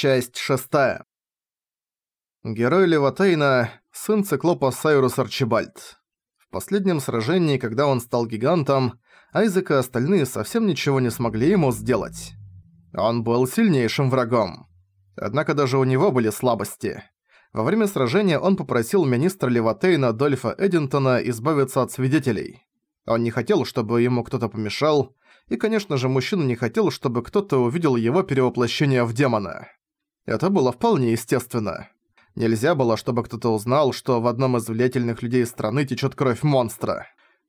Часть шестая. Герой Леватейна – сын циклопа Сайрус Арчибальд. В последнем сражении, когда он стал гигантом, Айзек и остальные совсем ничего не смогли ему сделать. Он был сильнейшим врагом. Однако даже у него были слабости. Во время сражения он попросил министра Леватейна Дольфа Эдинтона избавиться от свидетелей. Он не хотел, чтобы ему кто-то помешал, и, конечно же, мужчина не хотел, чтобы кто-то увидел его перевоплощение в демона. Это было вполне естественно. Нельзя было, чтобы кто-то узнал, что в одном из влиятельных людей страны течет кровь монстра.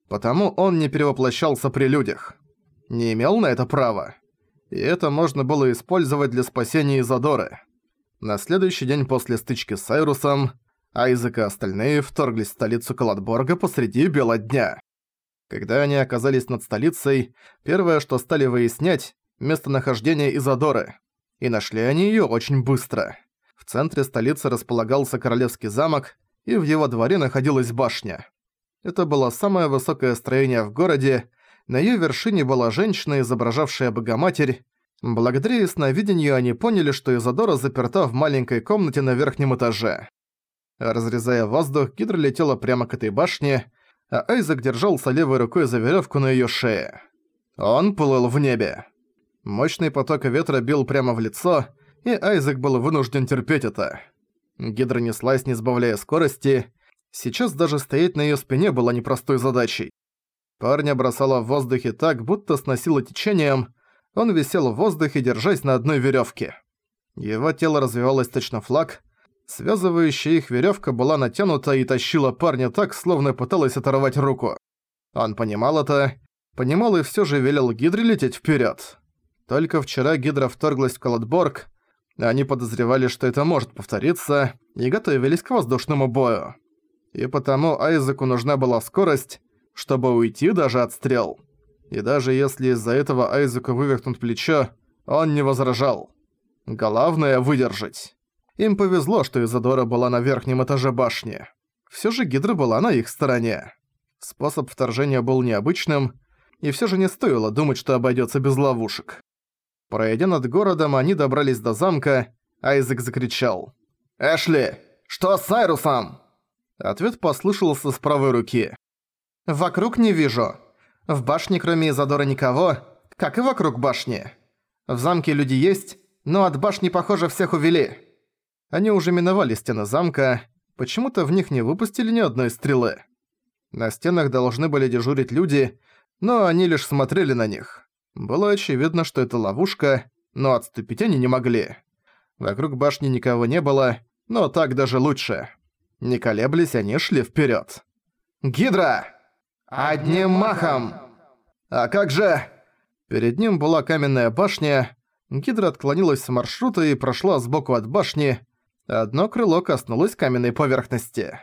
Потому он не перевоплощался при людях. Не имел на это права. И это можно было использовать для спасения Изодоры. На следующий день после стычки с Айрусом, Айзек и остальные вторглись в столицу Калатборга посреди бела дня. Когда они оказались над столицей, первое, что стали выяснять – местонахождение Изодоры – и нашли они её очень быстро. В центре столицы располагался королевский замок, и в его дворе находилась башня. Это было самое высокое строение в городе, на её вершине была женщина, изображавшая Богоматерь. Благодаря ясновидению они поняли, что Изодора заперта в маленькой комнате на верхнем этаже. Разрезая воздух, Гидра летела прямо к этой башне, а Айзек держался левой рукой за верёвку на её шее. Он плыл в небе. Мощный поток ветра бил прямо в лицо, и Айзек был вынужден терпеть это. Гидра неслась, не сбавляя скорости. Сейчас даже стоять на её спине было непростой задачей. Парня бросало в воздухе так, будто сносило течением. Он висел в воздухе, держась на одной верёвке. Его тело развивалось точно флаг. Связывающая их верёвка была натянута и тащила парня так, словно пыталась оторвать руку. Он понимал это, понимал и всё же велел Гидре лететь вперёд. Только вчера Гидра вторглась в Калатборг, они подозревали, что это может повториться, и готовились к воздушному бою. И потому Айзеку нужна была скорость, чтобы уйти даже от стрел. И даже если из-за этого Айзеку вывихнут плечо, он не возражал. Главное — выдержать. Им повезло, что Изодора была на верхнем этаже башни. Всё же Гидра была на их стороне. Способ вторжения был необычным, и всё же не стоило думать, что обойдётся без ловушек. Пройдя над городом, они добрались до замка, Айзек закричал. «Эшли, что с Сайрусом?» Ответ послышался с правой руки. «Вокруг не вижу. В башне кроме Изадора никого, как и вокруг башни. В замке люди есть, но от башни, похоже, всех увели». Они уже миновали стены замка, почему-то в них не выпустили ни одной стрелы. На стенах должны были дежурить люди, но они лишь смотрели на них. Было очевидно, что это ловушка, но отступить они не могли. Вокруг башни никого не было, но так даже лучше. Не колеблясь, они шли вперед. «Гидра! Одним махом!» «А как же...» Перед ним была каменная башня. Гидра отклонилась с маршрута и прошла сбоку от башни. Одно крыло коснулось каменной поверхности.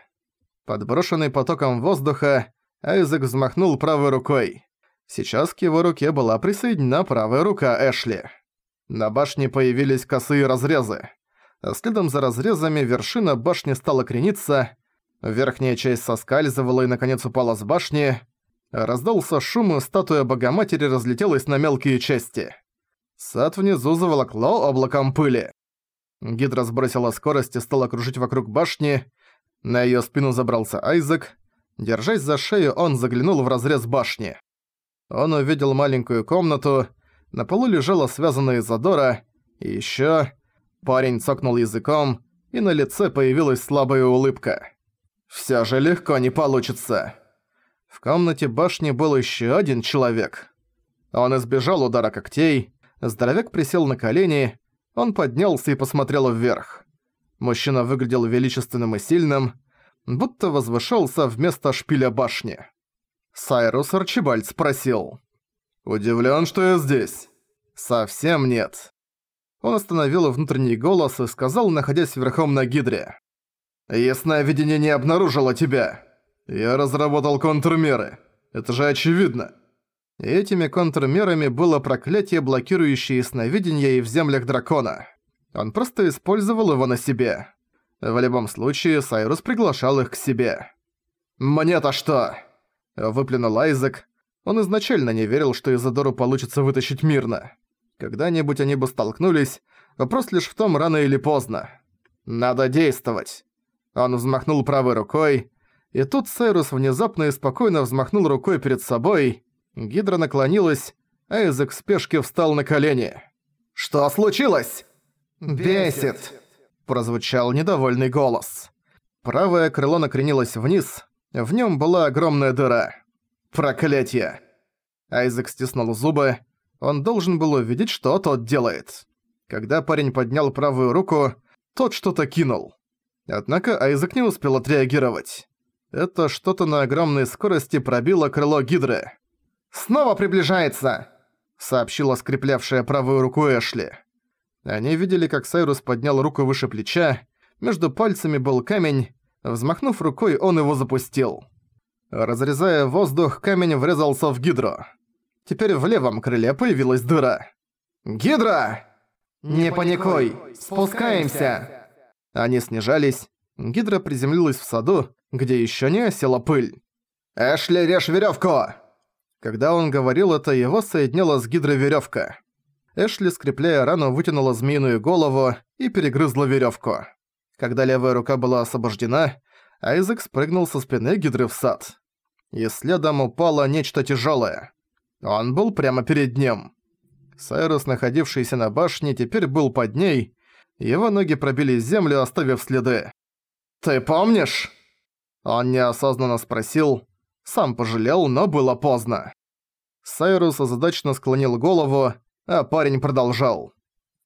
Подброшенный потоком воздуха, Айзек взмахнул правой рукой. Сейчас к его руке была присоединена правая рука Эшли. На башне появились косые разрезы. А следом за разрезами вершина башни стала крениться, верхняя часть соскальзывала и наконец упала с башни. Раздался шум, и статуя Богоматери разлетелась на мелкие части. Сад внизу заволокло облаком пыли. Гидра сбросила скорость и стала кружить вокруг башни. На её спину забрался Айзек. Держась за шею, он заглянул в разрез башни. Он увидел маленькую комнату, на полу лежала связанная Изодора, и ещё... Парень цокнул языком, и на лице появилась слабая улыбка. «Всё же легко не получится». В комнате башни был ещё один человек. Он избежал удара когтей, здоровяк присел на колени, он поднялся и посмотрел вверх. Мужчина выглядел величественным и сильным, будто возвышался вместо шпиля башни. Сайрус Арчибальд спросил. «Удивлен, что я здесь?» «Совсем нет». Он остановил внутренний голос и сказал, находясь верхом на Гидре. «Ясное видение не обнаружило тебя. Я разработал контрмеры. Это же очевидно». И этими контрмерами было проклятие, блокирующее ясновидение и в землях дракона. Он просто использовал его на себе. В любом случае, Сайрус приглашал их к себе. «Мне-то что?» Выплюнул Айзек. Он изначально не верил, что Изодору получится вытащить мирно. Когда-нибудь они бы столкнулись, Вопрос лишь в том, рано или поздно. Надо действовать. Он взмахнул правой рукой, и тут Сайрус внезапно и спокойно взмахнул рукой перед собой. Гидра наклонилась, а Эйзек в спешке встал на колени. «Что случилось?» «Бесит!» – прозвучал недовольный голос. Правое крыло накренилось вниз, в нем была огромная дыра. «Проклятие!» Айзек стиснул зубы. Он должен был увидеть, что тот делает. Когда парень поднял правую руку, тот что-то кинул. Однако Айзек не успел отреагировать. Это что-то на огромной скорости пробило крыло Гидры. «Снова приближается!» — сообщила скреплявшая правую руку Эшли. Они видели, как Сайрус поднял руку выше плеча, между пальцами был камень, взмахнув рукой, он его запустил. Разрезая воздух, камень врезался в Гидру. Теперь в левом крыле появилась дыра. «Гидра!» «Не паникуй! Спускаемся!» Они снижались. Гидра приземлилась в саду, где ещё не осела пыль. «Эшли, режь верёвку!» Когда он говорил это, его соединяла с Гидрой верёвка. Эшли, скрепляя рану, вытянула змеиную голову и перегрызла верёвку. Когда левая рука была освобождена, Айзек спрыгнул со спины Гидры в сад. И следом упало нечто тяжёлое. Он был прямо перед ним. Сайрус, находившийся на башне, теперь был под ней. Его ноги пробили землю, оставив следы. «Ты помнишь?» Он неосознанно спросил. Сам пожалел, но было поздно. Сайрус озадачно склонил голову, а парень продолжал.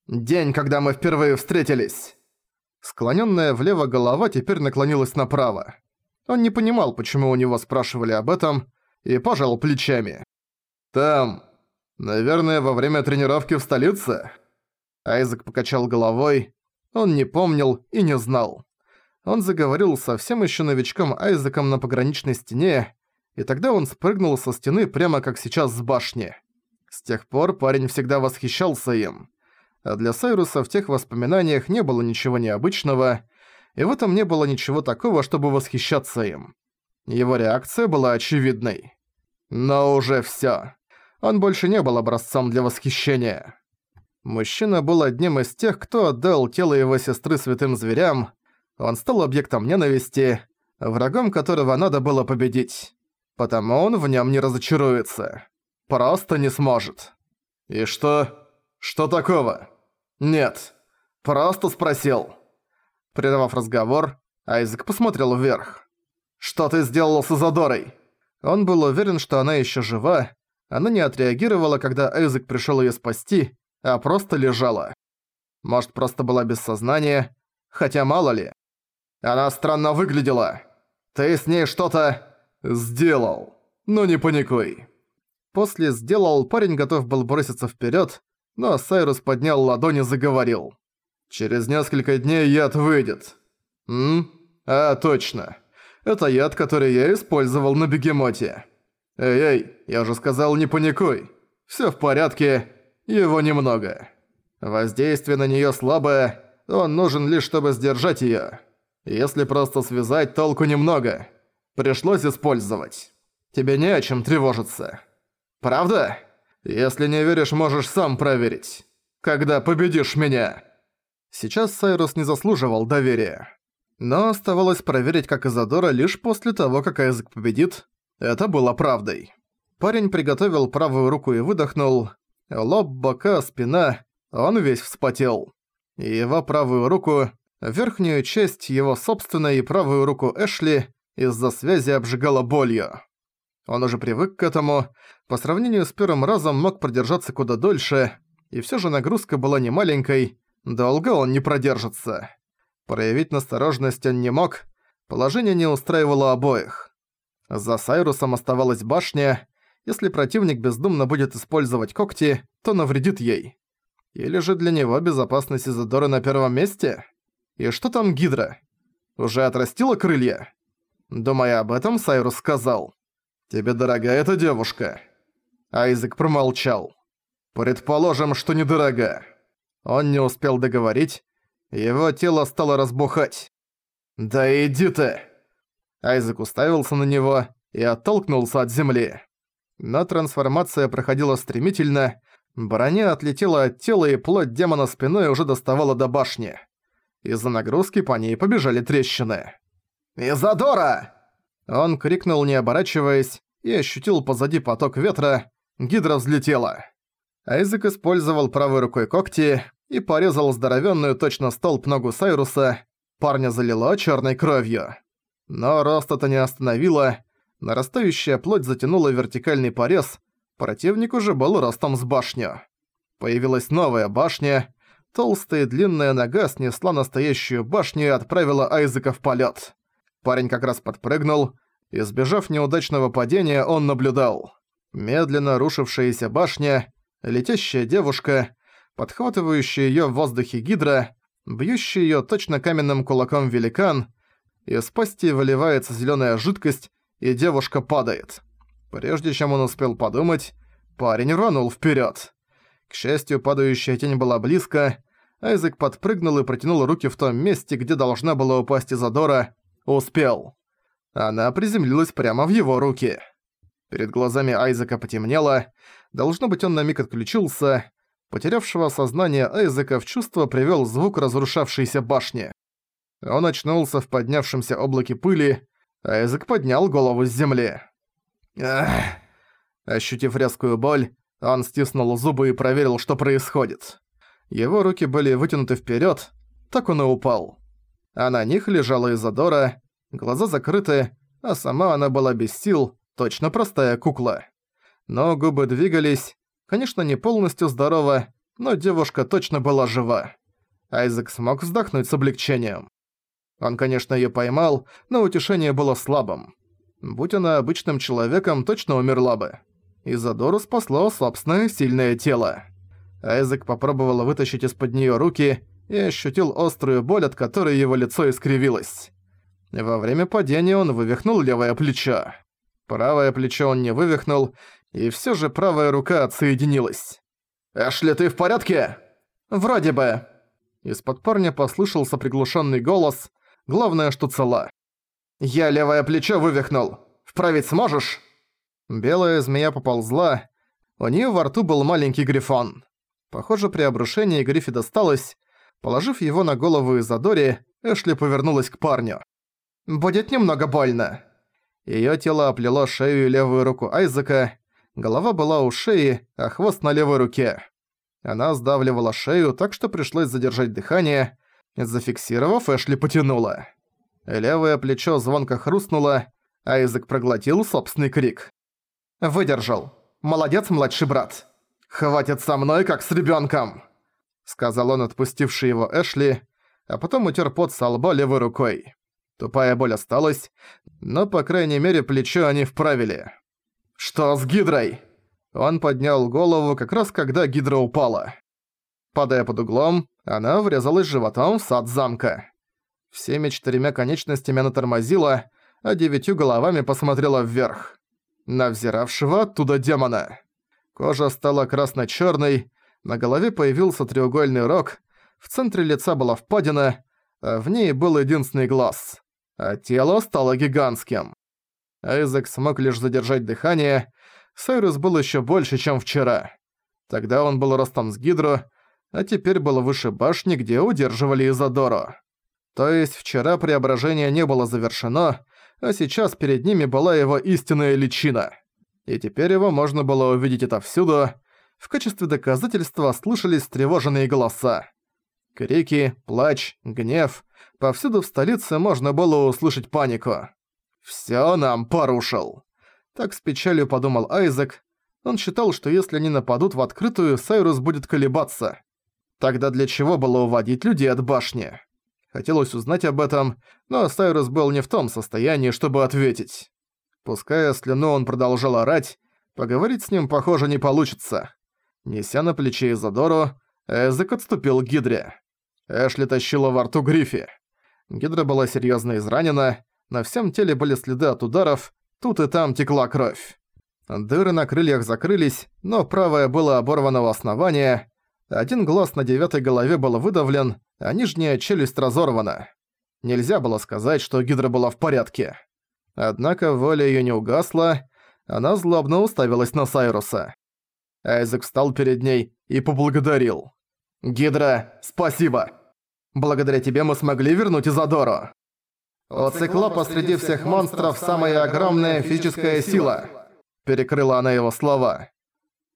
«День, когда мы впервые встретились». Склонённая влево голова теперь наклонилась направо. Он не понимал, почему у него спрашивали об этом, и пожал плечами. «Там, наверное, во время тренировки в столице?» Айзек покачал головой. Он не помнил и не знал. Он заговорил совсем ещё новичком Айзеком на пограничной стене, и тогда он спрыгнул со стены прямо как сейчас с башни. С тех пор парень всегда восхищался им. А для Сайруса в тех воспоминаниях не было ничего необычного, и в этом не было ничего такого, чтобы восхищаться им. Его реакция была очевидной. Но уже всё. Он больше не был образцом для восхищения. Мужчина был одним из тех, кто отдал тело его сестры святым зверям. Он стал объектом ненависти, врагом которого надо было победить. Потому он в нём не разочаруется. Просто не сможет. И что? Что такого? Нет. Просто спросил. Прервав разговор, Айзек посмотрел вверх. «Что ты сделал с Изодорой?» Он был уверен, что она ещё жива. Она не отреагировала, когда Айзек пришёл её спасти, а просто лежала. Может, просто была без сознания, хотя мало ли. Она странно выглядела. Ты с ней что-то сделал. Ну не паникуй. После «сделал» парень готов был броситься вперед, но Сайрус поднял ладони и заговорил. «Через несколько дней яд выйдет». «М? А, точно. Это яд, который я использовал на бегемоте. Эй-эй, я же сказал, не паникуй. Все в порядке, его немного. Воздействие на нее слабое, он нужен лишь, чтобы сдержать ее. Если просто связать, толку немного. Пришлось использовать. Тебе не о чем тревожиться». Правда? Если не веришь, можешь сам проверить. Когда победишь меня. Сейчас Сайрус не заслуживал доверия. Но оставалось проверить, как Изадора лишь после того, как Айзек победит. Это было правдой. Парень приготовил правую руку и выдохнул. Лоб, бока, спина. Он весь вспотел. И его правую руку, верхнюю часть его собственной и правую руку Эшли из-за связи обжигала болью. Он уже привык к этому, по сравнению с первым разом мог продержаться куда дольше, и всё же нагрузка была не маленькой, долго он не продержится. Проявить настороженность он не мог, положение не устраивало обоих. За Сайрусом оставалась башня, если противник бездумно будет использовать когти, то навредит ей. Или же для него безопасность Изодоры на первом месте? И что там Гидра? Уже отрастила крылья? Думая об этом, Сайрус сказал. «Тебе дорога эта девушка?» Айзек промолчал. «Предположим, что недорога». Он не успел договорить. Его тело стало разбухать. «Да иди ты!» Айзек уставился на него и оттолкнулся от земли. Но трансформация проходила стремительно, Броня отлетела от тела и плоть демона спиной уже доставала до башни. Из-за нагрузки по ней побежали трещины. «Изадора!» Он крикнул, не оборачиваясь, и ощутил позади поток ветра. Гидра взлетела. Айзек использовал правой рукой когти и порезал здоровенную точно столб ногу Сайруса. Парня залило черной кровью. Но рост это не остановило. Нарастающая плоть затянула вертикальный порез. Противник уже был ростом с башню. Появилась новая башня. Толстая длинная нога снесла настоящую башню и отправила Айзека в полет. Парень как раз подпрыгнул. Избежав неудачного падения, он наблюдал. Медленно рушившаяся башня, летящая девушка, подхватывающая её в воздухе гидра, бьющий её точно каменным кулаком великан, из пасти выливается зелёная жидкость, и девушка падает. Прежде чем он успел подумать, парень рванул вперёд. К счастью, падающая тень была близко, Айзек подпрыгнул и протянул руки в том месте, где должна была упасть Изадора. Успел. Она приземлилась прямо в его руки. Перед глазами Айзека потемнело, должно быть он на миг отключился, Потерявшего сознание Айзека в чувство привёл звук разрушавшейся башни. Он очнулся в поднявшемся облаке пыли, Айзек поднял голову с земли. Ах. Ощутив резкую боль, он стиснул зубы и проверил, что происходит. Его руки были вытянуты вперёд, так он и упал. А на них лежала Изодора, глаза закрыты, а сама она была без сил, точно простая кукла. Но губы двигались, Конечно, не полностью здорова, но девушка точно была жива. Айзек смог вздохнуть с облегчением. Он, конечно, её поймал, но утешение было слабым. Будь она обычным человеком, точно умерла бы. Изадору спасло собственное сильное тело. Айзек попробовал вытащить из-под неё руки и ощутил острую боль, от которой его лицо искривилось. Во время падения он вывихнул левое плечо. Правое плечо он не вывихнул, и всё же правая рука отсоединилась. «Эшли, ты в порядке?» «Вроде бы». Из-под парня послышался приглушённый голос, главное, что цела. «Я левое плечо вывихнул. Вправить сможешь?» Белая змея поползла. У неё во рту был маленький грифон. Похоже, при обрушении Гриффи досталось. Положив его на голову Изадори, Эшли повернулась к парню. «Будет немного больно». Её тело оплело шею и левую руку Айзека, голова была у шеи, а хвост на левой руке. Она сдавливала шею, так что пришлось задержать дыхание. Зафиксировав, Эшли потянула. Левое плечо звонко хрустнуло, а язык проглотил собственный крик. «Выдержал. Молодец, младший брат. Хватит со мной, как с ребёнком!» Сказал он, отпустивший его Эшли, а потом утер пот со лба левой рукой. Тупая боль осталась, но, по крайней мере, плечо они вправили. «Что с Гидрой?» Он поднял голову как раз когда Гидра упала. Падая под углом, она врезалась животом в сад замка. Всеми четырьмя конечностями она тормозила, а девятью головами посмотрела вверх. На взиравшего оттуда демона. Кожа стала красно-чёрной, на голове появился треугольный рог, в центре лица была впадина, а в ней был единственный глаз. А тело стало гигантским. Айзек смог лишь задержать дыхание. Сайрус был еще больше, чем вчера. Тогда он был ростом с Гидру, а теперь был выше башни, где удерживали Изодору. То есть вчера преображение не было завершено, а сейчас перед ними была его истинная личина. И теперь его можно было увидеть отовсюду. В качестве доказательства слышались тревоженные голоса. Крики, плач, гнев. Повсюду в столице можно было услышать панику. «Всё нам порушил!» Так с печалью подумал Айзек. Он считал, что если они нападут в открытую, Сайрус будет колебаться. Тогда для чего было уводить людей от башни? Хотелось узнать об этом, но Сайрус был не в том состоянии, чтобы ответить. Пуская слюну, он продолжал орать, поговорить с ним, похоже, не получится. Неся на плече Изодору, Эзек отступил к Гидре. Эшли тащила во рту Гриффи. Гидра была серьезно изранена, на всем теле были следы от ударов, тут и там текла кровь. Дыры на крыльях закрылись, но правое было оборвано у основания, один глаз на девятой голове был выдавлен, а нижняя челюсть разорвана. Нельзя было сказать, что Гидра была в порядке. Однако воля её не угасла, она злобно уставилась на Сайруса. Айзек встал перед ней и поблагодарил. «Гидра, спасибо! Благодаря тебе мы смогли вернуть Изодору!» «У циклопа среди всех монстров самая огромная физическая сила!» Перекрыла она его слова.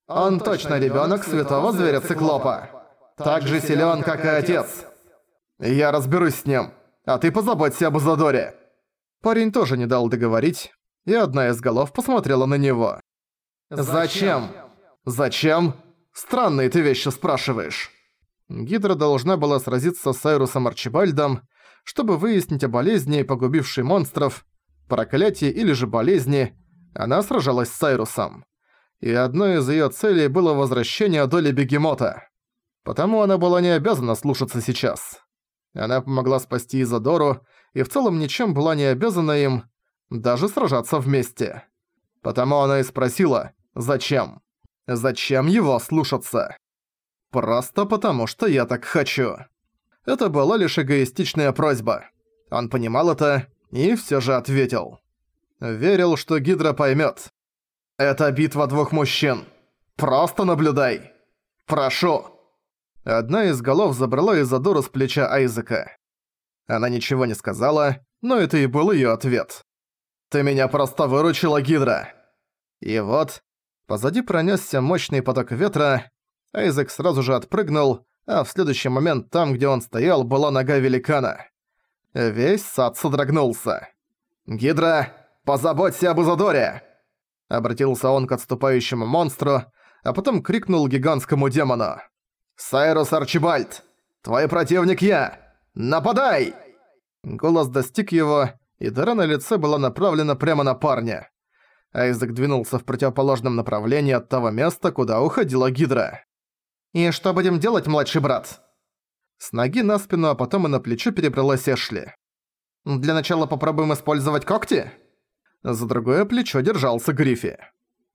«Он точно ребёнок святого зверя циклопа! Так же силён, как и отец!» «Я разберусь с ним, а ты позаботься об Изодоре!» Парень тоже не дал договорить, и одна из голов посмотрела на него. «Зачем? Зачем? Странные ты вещи спрашиваешь». Гидра должна была сразиться с Сайрусом Арчибальдом, чтобы выяснить о болезни, погубившей монстров, проклятии или же болезни, она сражалась с Сайрусом. И одной из её целей было возвращение доли бегемота. Потому она была не обязана слушаться сейчас. Она помогла спасти Изодору, и в целом ничем была не обязана им, даже сражаться вместе. Потому она и спросила, зачем? Зачем его слушаться? Просто потому, что я так хочу. Это была лишь эгоистичная просьба. Он понимал это и все же ответил. Верил, что Гидра поймет. Это битва двух мужчин. Просто наблюдай. Прошу. Одна из голов забрала Изадору с плеча Айзека. Она ничего не сказала, но это и был ее ответ. «Ты меня просто выручила, Гидра!» И вот, позади пронесся мощный поток ветра, Айзек сразу же отпрыгнул, а в следующий момент там, где он стоял, была нога великана. Весь сад содрогнулся. «Гидра, позаботься об Изодоре!» Обратился он к отступающему монстру, а потом крикнул гигантскому демону. «Сайрус Арчибальд! Твой противник я! Нападай!» Голос достиг его, и дыра на лице была направлена прямо на парня. Айзек двинулся в противоположном направлении от того места, куда уходила Гидра. «И что будем делать, младший брат?» С ноги на спину, а потом и на плечо перебралась Эшли. «Для начала попробуем использовать когти?» За другое плечо держался Гриффи.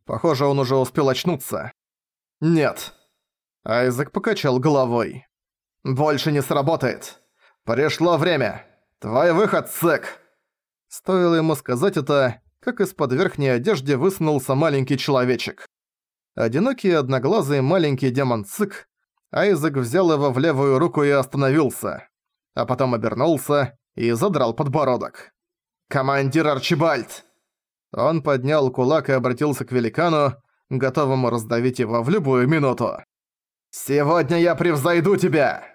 Похоже, он уже успел очнуться. «Нет». Айзек покачал головой. «Больше не сработает. Пришло время. Твой выход, Сэк!» Стоило ему сказать это, как из-под верхней одежды высунулся маленький человечек. Одинокий одноглазый маленький демон Цик, Айзек взял его в левую руку и остановился. А потом обернулся и задрал подбородок. «Командир Арчибальд!» Он поднял кулак и обратился к великану, готовому раздавить его в любую минуту. «Сегодня я превзойду тебя!»